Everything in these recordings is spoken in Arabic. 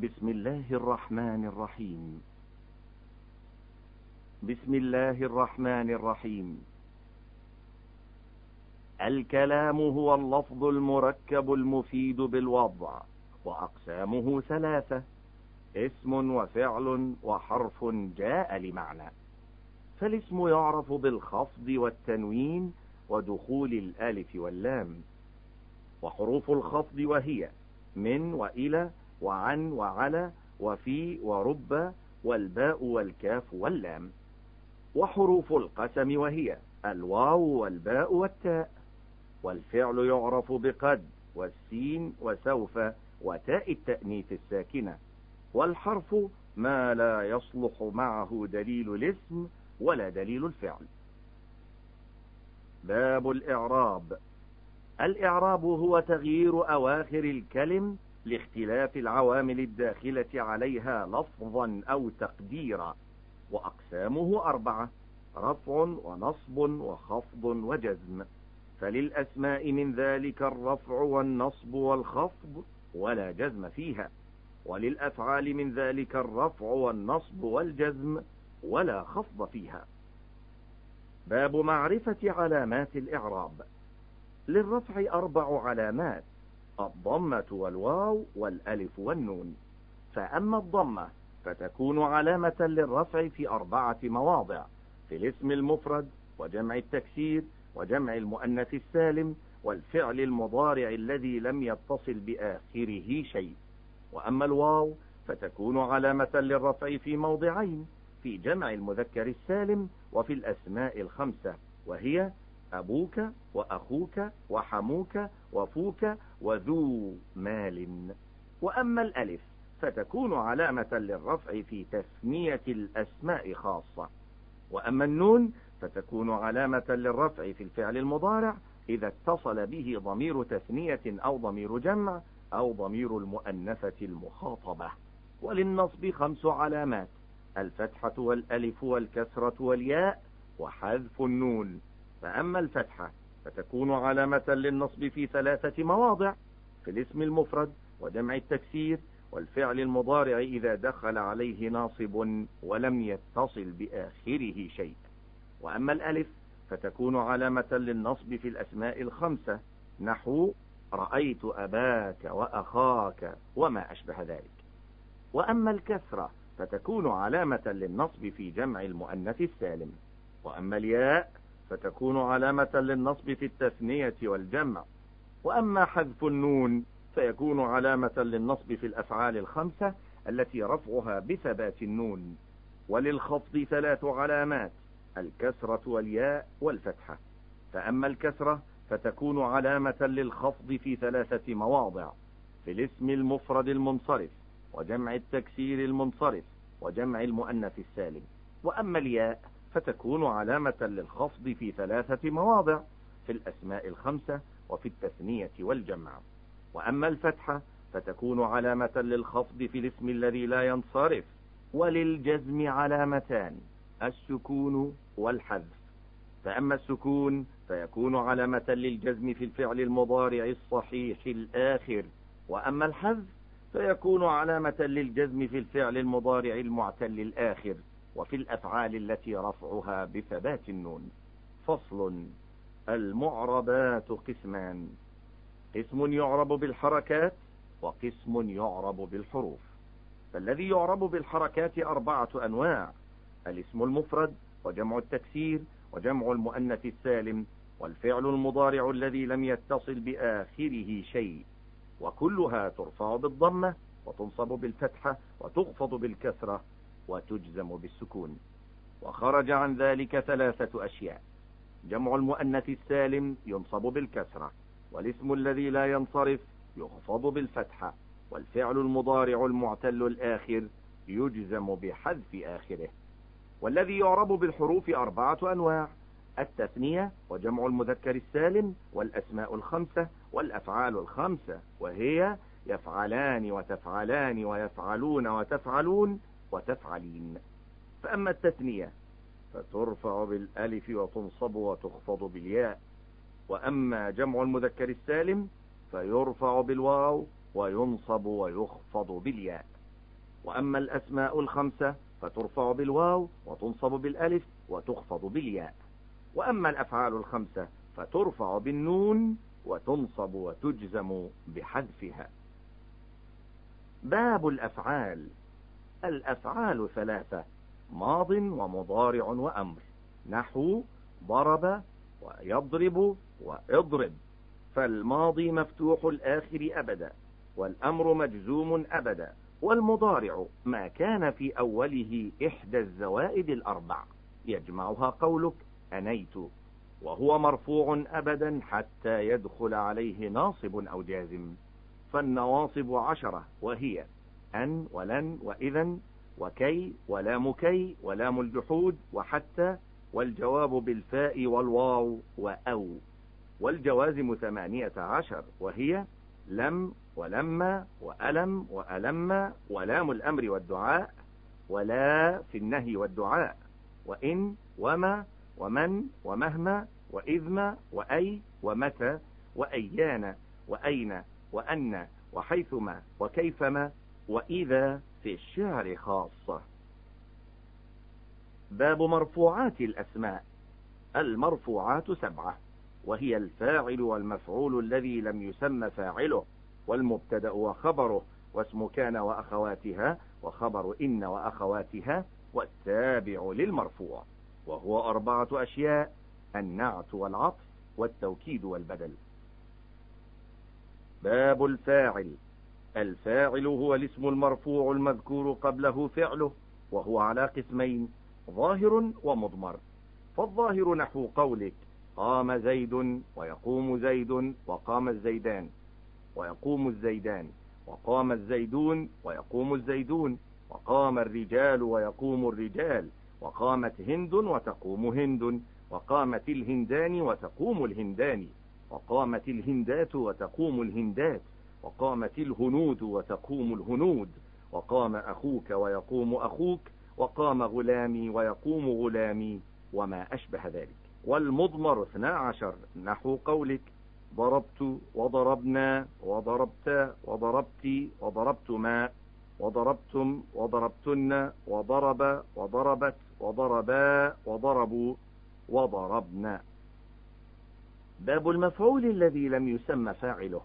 بسم الله الرحمن الرحيم. بسم الله الرحمن الرحيم. الكلام هو اللفظ المركب المفيد بالوضع وأقسامه ثلاثة اسم وفعل وحرف جاء لمعنى. فالاسم يعرف بالخفض والتنوين ودخول الألف واللام. وحروف الخفض وهي من وإلى وعن وعلى وفي ورب والباء والكاف واللام. وحروف القسم وهي الواو والباء والتاء. والفعل يعرف بقد والسين وسوف وتاء التأنيث الساكنة. والحرف ما لا يصلح معه دليل الاسم ولا دليل الفعل. باب الإعراب. الإعراب هو تغيير أواخر الكلم لاختلاف العوامل الداخلة عليها لفظا أو تقديرا وأقسامه أربعة رفع ونصب وخفض وجزم. فللأسماء من ذلك الرفع والنصب والخفض ولا جزم فيها وللأفعال من ذلك الرفع والنصب والجزم ولا خفض فيها. باب معرفة علامات الإعراب. للرفع أربع علامات الضمة والواو والألف والنون. فأما الضمة فتكون علامة للرفع في أربعة مواضع في الاسم المفرد وجمع التكسير وجمع المؤنث السالم والفعل المضارع الذي لم يتصل بآخره شيء. وأما الواو فتكون علامة للرفع في موضعين في جمع المذكر السالم وفي الأسماء الخمسة وهي أبوك وأخوك وحموك وفوك وذو مال. وأما الألف فتكون علامة للرفع في تثنية الأسماء خاصة. وأما النون فتكون علامة للرفع في الفعل المضارع إذا اتصل به ضمير تثنية أو ضمير جمع أو ضمير المؤنثة المخاطبة. وللنصب خمس علامات الفتحة والألف والكسرة والياء وحذف النون. فأما الفتحة فتكون علامة للنصب في ثلاثة مواضع في الاسم المفرد وجمع التكسير والفعل المضارع إذا دخل عليه ناصب ولم يتصل بآخره شيء. وأما الألف فتكون علامة للنصب في الأسماء الخمسة. نحو رأيت أباك وأخاك وما أشبه ذلك. وأما الكسرة فتكون علامة للنصب في جمع المؤنث السالم. وأما الياء فتكون علامة للنصب في التثنية والجمع. وأما حذف النون فيكون علامة للنصب في الأفعال الخمسة التي رفعها بثبات النون. وللخفض ثلاث علامات الكسرة والياء والفتحة. فأما الكسرة فتكون علامة للخفض في ثلاثة مواضع في الاسم المفرد المنصرف وجمع التكسير المنصرف وجمع المؤنث السالم. وأما الياء فتكون علامة للخفض في ثلاثة مواضع في الأسماء الخمسة وفي التثنية والجمع. وأما الفتحة فتكون علامة للخفض في الاسم الذي لا ينصرف. وللجزم علامتان السكون والحذف. فأما السكون فيكون علامة للجزم في الفعل المضارع الصحيح الآخر. وأما الحذف فيكون علامة للجزم في الفعل المضارع المعتل الآخر. وفي الأفعال التي رفعها بثبات النون. فصل المعربات قسمان. قسم يعرب بالحركات وقسم يعرب بالحروف. فالذي يعرب بالحركات أربعة أنواع الاسم المفرد وجمع التكسير وجمع المؤنث السالم والفعل المضارع الذي لم يتصل بآخره شيء. وكلها ترفع بالضمة وتنصب بالفتحة وتخفض بالكسرة وتجزم بالسكون. وخرج عن ذلك ثلاثة أشياء. جمع المؤنث السالم ينصب بالكسرة والاسم الذي لا ينصرف يخفض بالفتحة والفعل المضارع المعتل الآخر يجزم بحذف آخره. والذي يعرب بالحروف أربعة أنواع التثنية وجمع المذكر السالم والأسماء الخمسة والأفعال الخمسة وهي يفعلان وتفعلان ويفعلون وتفعلون وتفعلين. فأما التثنية فترفع بالألف وتنصب وتخفض بالياء. وأما جمع المذكر السالم فيرفع بالواو وينصب ويخفض بالياء. وأما الأسماء الخمسة فترفع بالواو وتنصب بالألف وتخفض بالياء. وأما الأفعال الخمسة فترفع بالنون وتنصب وتجزم بحذفها. باب الأفعال. الأفعال ثلاثة ماض ومضارع وأمر. نحو ضرب ويضرب واضرب فالماضي مفتوح الآخر أبدا والأمر مجزوم أبدا والمضارع ما كان في أوله إحدى الزوائد الأربع. يجمعها قولك أنيت. وهو مرفوع أبدا حتى يدخل عليه ناصب أو جازم. فالنواصب عشرة وهي أن ولن وإذا وكي ولام كي ولام الجحود وحتى والجواب بالفاء والواو وأو. والجوازم ثمانية عشر وهي لم ولما وألم وألم ولام الأمر والدعاء ولا في النهي والدعاء. وإن وما ومن ومهما وإذما وأي ومتى وأيان وأين وأن وحيثما وكيفما وإذا في الشعر خاصة. باب مرفوعات الأسماء. المرفوعات سبعة. وهي الفاعل والمفعول الذي لم يسمى فاعله والمبتدأ وخبره واسم كان وأخواتها وخبر إن وأخواتها والتابع للمرفوع. وهو أربعة أشياء النعت والعطف والتوكيد والبدل. باب الفاعل. الفاعل هو الاسم المرفوع المذكور قبله فعله وهو على قسمين ظاهر ومضمر. فالظاهر نحو قولك قام زيد ويقوم زيد وقام الزيدان ويقوم الزيدان وقام الزيدون ويقوم الزيدون وقام الرجال ويقوم الرجال وقامت هند وتقوم هند وقامت الهندان وتقوم الهندان وقامت الهندات وتقوم الهندات. وقامت الهنود وتقوم الهنود وقام أخوك ويقوم أخوك وقام غلامي ويقوم غلامي وما أشبه ذلك. والمضمر اثنا عشر نحو قولك ضربت وضربنا وضربت وضربت وضربتما وضربتم وضربتن وضرب وضربت وضربا وضربوا وضربنا. باب المفعول الذي لم يسمى فاعله.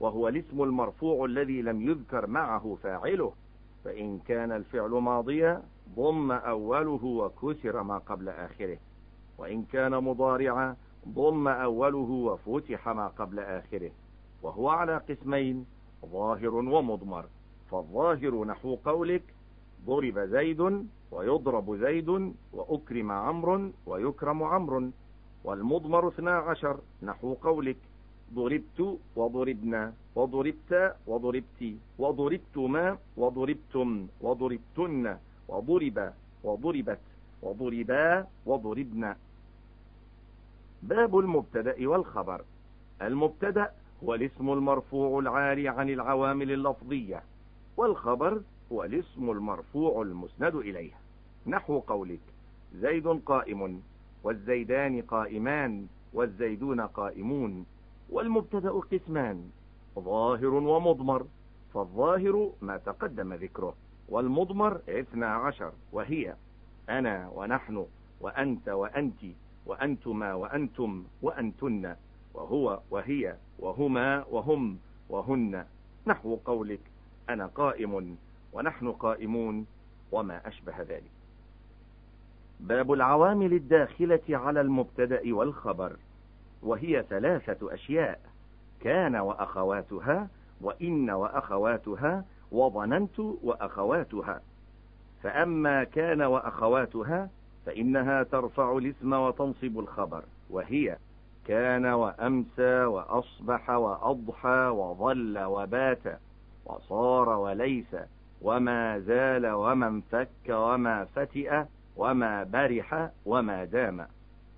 وهو الاسم المرفوع الذي لم يذكر معه فاعله. فإن كان الفعل ماضيا ضم أوله وكسر ما قبل آخره. وإن كان مضارعا ضم أوله وفتح ما قبل آخره. وهو على قسمين ظاهر ومضمر. فالظاهر نحو قولك ضرب زيد ويضرب زيد وأكرم عمرو ويكرم عمرو. والمضمر اثنا عشر نحو قولك. ضربت وضربنا وضربت وضربت وضربتما وضربتم وضربتن وضرب وضربت وضربا وضربنا. باب المبتدأ والخبر. المبتدأ هو الاسم المرفوع العاري عن العوامل اللفظية والخبر هو الاسم المرفوع المسند إليه نحو قولك زيد قائم والزيدان قائمان والزيدون قائمون. والمبتدأ قسمان ظاهر ومضمر فالظاهر ما تقدم ذكره والمضمر اثنى عشر وهي أنا ونحن وأنت وأنت وأنتما وأنتم وأنتن وهو وهي وهما وهم وهن. نحو قولك أنا قائم ونحن قائمون وما أشبه ذلك. باب العوامل الداخلة على المبتدأ والخبر. وهي ثلاثة أشياء كان وأخواتها وإن وأخواتها وظننت وأخواتها. فأما كان وأخواتها فإنها ترفع الاسم وتنصب الخبر وهي كان وأمسى وأصبح وأضحى وظل وبات وصار وليس وما زال وما انفك وما فتئ وما برح وما دام.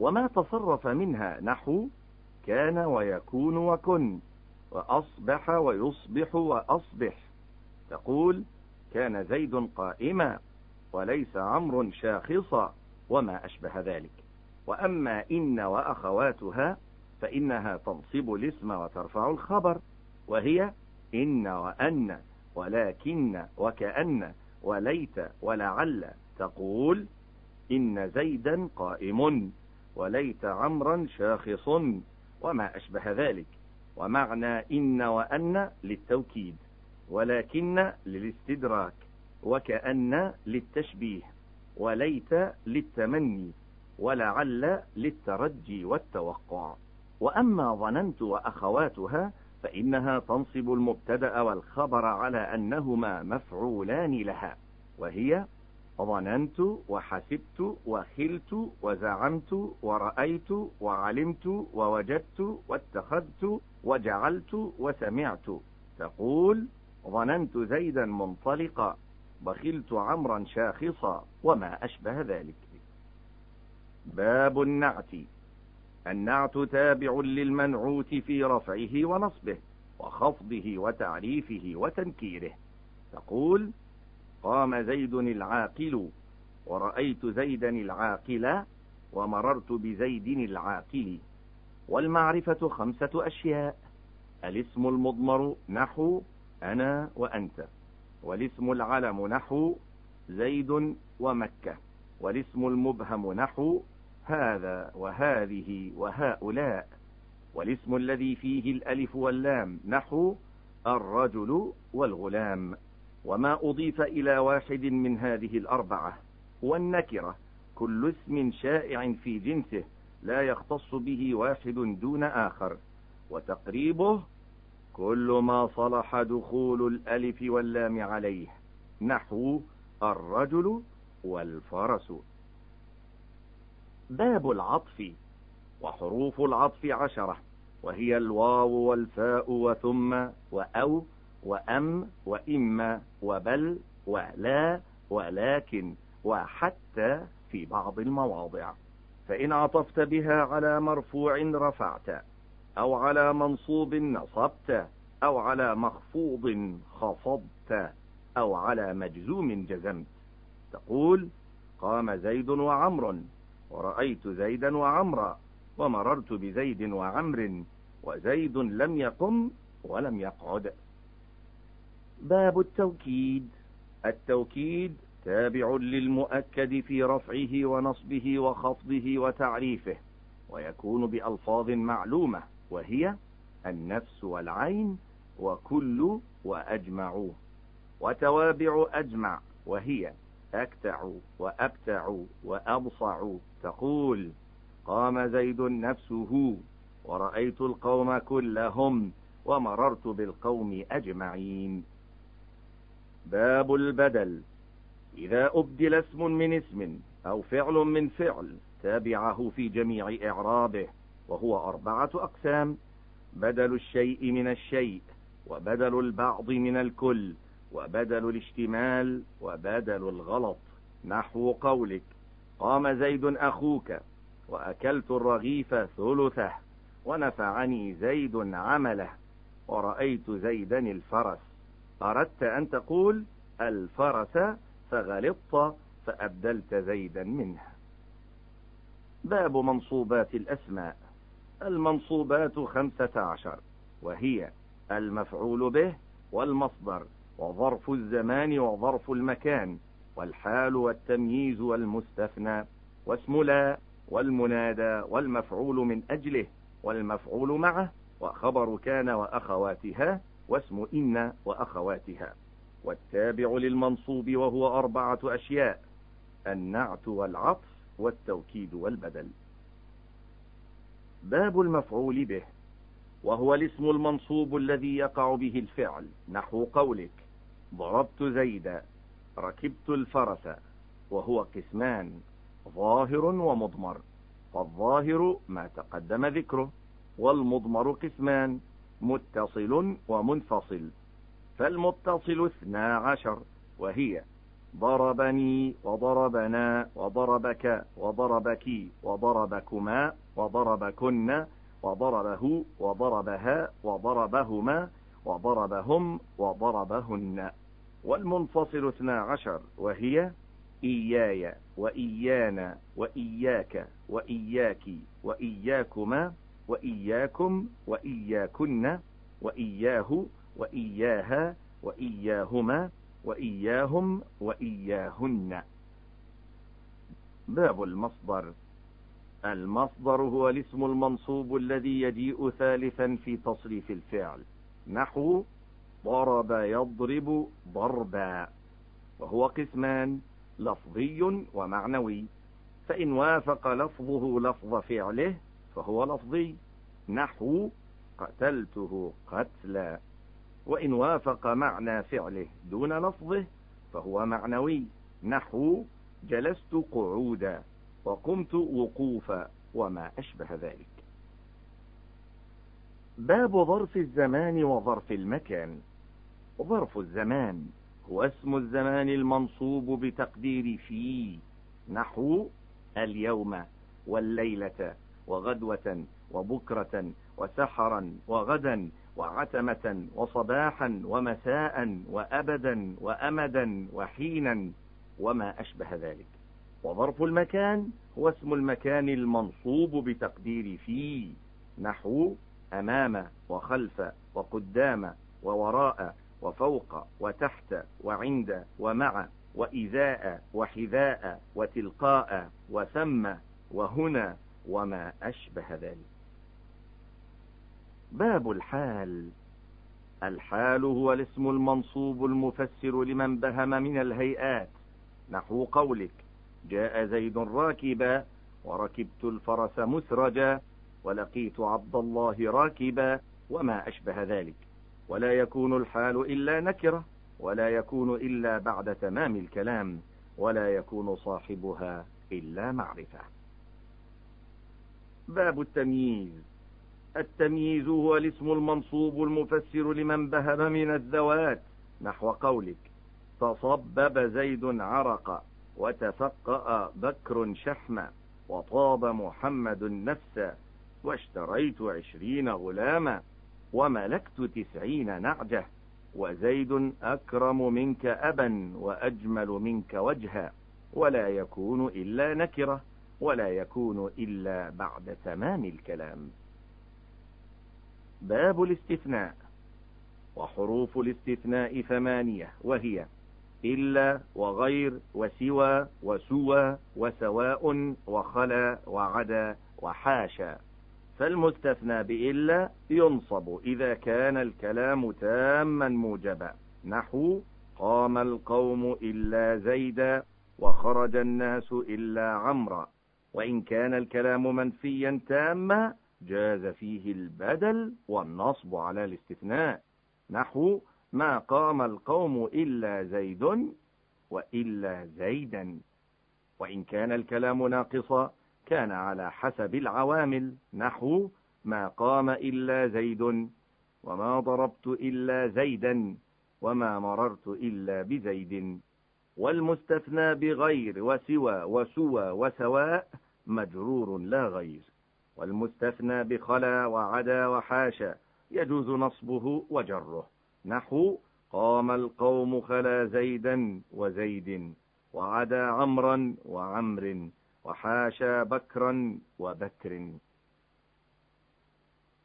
وما تصرف منها نحو كان ويكون وكن وأصبح ويصبح وأصبح. تقول كان زيد قائما وليس عمر شاخصا وما أشبه ذلك. وأما إن وأخواتها فإنها تنصب الاسم وترفع الخبر وهي إن وأن ولكن وكأن وليت ولعل. تقول إن زيدا قائم. وليت عمرا شاخص وما أشبه ذلك. ومعنى إن وأن للتوكيد ولكن للاستدراك وكأن للتشبيه وليت للتمني ولعل للترجي والتوقع. وأما ظننت وأخواتها فإنها تنصب المبتدأ والخبر على أنهما مفعولان لها وهي ظننت وحسبت وخلت وزعمت ورأيت وعلمت ووجدت واتخذت وجعلت وسمعت. تقول ظننت زيدا منطلقا بخلت عمرا شاخصا وما أشبه ذلك. باب النعت النعت تابع للمنعوت في رفعه ونصبه وخفضه وتعريفه وتنكيره. تقول قام زيد العاقل ورأيت زيدا العاقل ومررت بزيد العاقل. والمعرفة خمسة أشياء الاسم المضمر نحو أنا وأنت والاسم العلم نحو زيد ومكة والاسم المبهم نحو هذا وهذه وهؤلاء والاسم الذي فيه الألف واللام نحو الرجل والغلام. وما أضيف إلى واحد من هذه الأربعة والنكرة كل اسم شائع في جنسه لا يختص به واحد دون آخر. وتقريبه كل ما صلح دخول الألف واللام عليه نحو الرجل والفرس. باب العطف وحروف العطف عشرة. وهي الواو والفاء وثم وأو وأم وإما وبل ولا ولكن وحتى في بعض المواضع. فإن عطفت بها على مرفوع رفعت أو على منصوب نصبت أو على مخفوض خفضت أو على مجزوم جزمت. تقول قام زيد وعمر ورأيت زيدا وعمرا ومررت بزيد وعمر وزيد لم يقم ولم يقعد. باب التوكيد. التوكيد تابع للمؤكد في رفعه ونصبه وخفضه وتعريفه ويكون بألفاظ معلومة وهي النفس والعين وكل وأجمع. وتوابع أجمع وهي أكتع وأبتع وأبصع. تقول قام زيد نفسه ورأيت القوم كلهم ومررت بالقوم أجمعين. باب البدل. إذا أبدل اسم من اسم أو فعل من فعل تابعه في جميع إعرابه وهو أربعة أقسام بدل الشيء من الشيء وبدل البعض من الكل وبدل الاشتمال وبدل الغلط نحو قولك قام زيد أخوك وأكلت الرغيف ثلثه ونفعني زيد عمله ورأيت زيدا الفرس. أردت أن تقول الفرس فغلطت فأبدلت زيدا منه باب منصوبات الأسماء. المنصوبات خمسة عشر وهي المفعول به والمصدر وظرف الزمان وظرف المكان والحال والتمييز والمستثنى واسم لا والمنادى والمفعول من أجله والمفعول معه وخبر كان وأخواتها واسم إن وأخواتها. والتابع للمنصوب وهو أربعة أشياء النعت والعطف والتوكيد والبدل. باب المفعول به وهو الاسم المنصوب الذي يقع به الفعل. نحو قولك ضربت زيدا ركبت الفرس وهو قسمان ظاهر ومضمر. فالظاهر ما تقدم ذكره والمضمر قسمان. متصل ومنفصل. فالمتصل اثنا عشر وهي ضربني وضربنا وضربك وضربك وضربكما وضربكن وضربه وضربها وضربهما وضربهم وضربهن. والمنفصل اثنا عشر وهي إياي وإيانا وإياك وإياك وإياكما وإياكم وإياكن وإياه وإياها وإياهما وإياهم وإياهن. باب المصدر. المصدر هو الاسم المنصوب الذي يجيء ثالثا في تصريف الفعل. نحو ضرب يضرب ضربا. وهو قسمان لفظي ومعنوي. فإن وافق لفظه لفظ فعله فهو لفظي. نحو قتلته قتلا. وإن وافق معنى فعله دون لفظه فهو معنوي. نحو جلست قعودا وقمت وقوفا وما أشبه ذلك. باب ظرف الزمان وظرف المكان. ظرف الزمان هو اسم الزمان المنصوب بتقدير في نحو اليوم والليلة. وغدوة وبكرة وسحرا وغدا وعتمة وصباحا ومساء وأبدا وأمدا وحينا وما أشبه ذلك. وظرف المكان هو اسم المكان المنصوب بتقدير في نحو أمام وخلف وقدام ووراء وفوق وتحت وعند ومع وإذاء وحذاء وتلقاء وثم وهنا وما أشبه ذلك. باب الحال. الحال هو الاسم المنصوب المفسر لمن بهم من الهيئات. نحو قولك جاء زيد راكبا وركبت الفرس مسرجا ولقيت عبد الله راكبا وما أشبه ذلك. ولا يكون الحال إلا نكرة ولا يكون إلا بعد تمام الكلام ولا يكون صاحبها إلا معرفة. باب التمييز. التمييز هو الاسم المنصوب المفسر لمن بهم من الذوات نحو قولك. تصبب زيد عرق وتفقأ بكر شحما وطاب محمد النفس واشتريت عشرين غلاما وملكت تسعين نعجة وزيد أكرم منك أبا وأجمل منك وجها ولا يكون إلا نكرة. ولا يكون إلا بعد تمام الكلام. باب الاستثناء. وحروف الاستثناء ثمانية وهي إلا وغير وسوى وسوى وسواء وخلا وعدا وحاشا. فالمستثنى بإلا ينصب إذا كان الكلام تاما موجبا. نحو قام القوم إلا زيدا وخرج الناس إلا عمرا. وإن كان الكلام منفيا تاما جاز فيه البدل والنصب على الاستثناء. نحو ما قام القوم إلا زيد وإلا زيدا. وإن كان الكلام ناقصا كان على حسب العوامل. نحو ما قام إلا زيد وما ضربت إلا زيدا وما مررت إلا بزيد. والمستثنى بغير وسوى وسوى وسواء مجرور لا غير. والمستثنى بخلا وعدا وحاشا يجوز نصبه وجره. نحو قام القوم خلا زيدا وزيد وعدا عمرا وعمر وحاشا بكرا وبكر.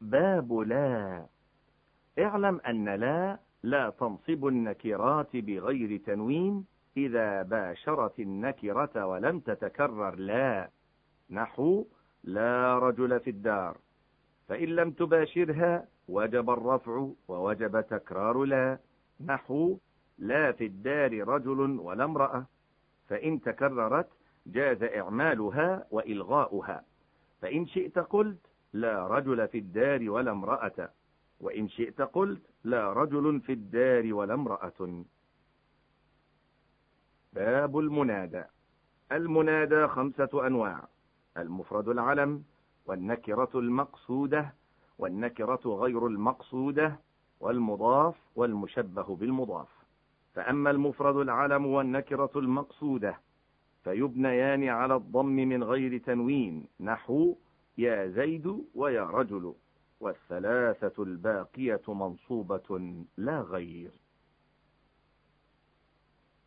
باب لا اعلم أن لا لا تنصب النكرات بغير تنوين إذا باشرت النكرة ولم تتكرر لا نحو لا رجل في الدار فإن لم تباشرها وجب الرفع ووجب تكرار لا نحو لا في الدار رجل ولا امرأة فإن تكررت جاز إعمالها وإلغاؤها فإن شئت قلت لا رجل في الدار ولا امرأة وإن شئت قلت لا رجل في الدار ولا امرأة. باب المنادى. المنادى خمسة أنواع. المفرد العلم والنكرة المقصودة والنكرة غير المقصودة والمضاف والمشبه بالمضاف. فأما المفرد العلم والنكرة المقصودة فيبنيان على الضم من غير تنوين نحو يا زيد ويا رجل والثلاثة الباقية منصوبة لا غير.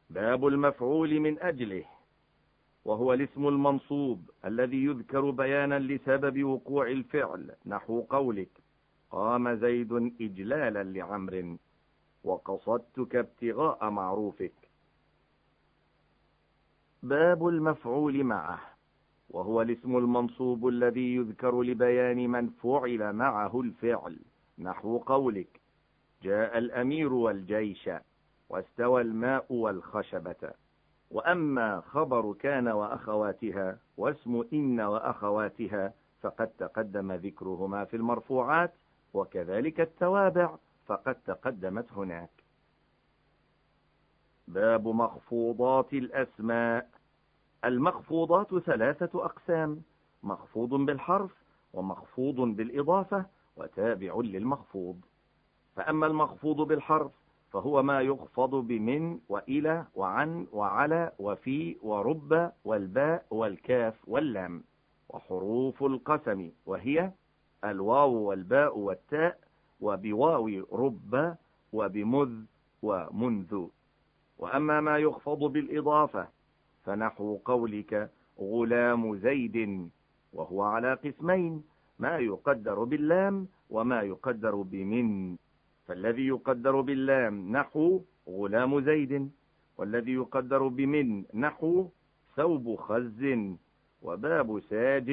باب المفعول من أجله وهو الاسم المنصوب الذي يذكر بيانا لسبب وقوع الفعل. نحو قولك قام زيد إجلالا لعمر وقصدتك ابتغاء معروفك. باب المفعول معه وهو الاسم المنصوب الذي يذكر لبيان من فعل معه الفعل. نحو قولك جاء الأمير والجيش. واستوى الماء والخشبة. وأما خبر كان وأخواتها واسم إن وأخواتها فقد تقدم ذكرهما في المرفوعات وكذلك التوابع فقد تقدمت هناك. باب مخفوضات الأسماء. المخفوضات ثلاثة أقسام مخفوض بالحرف ومخفوض بالإضافة وتابع للمخفوض. فأما المخفوض بالحرف فهو ما يخفض بمن وإلى وعن وعلى وفي ورب والباء والكاف واللام وحروف القسم وهي الواو والباء والتاء وبواو رب وبمذ ومنذ. وأما ما يخفض بالإضافة فنحو قولك غلام زيد وهو على قسمين ما يقدر باللام وما يقدر بمن. فالذي يقدر باللام نحو غلام زيد والذي يقدر بمن نحو ثوب خز وباب ساج.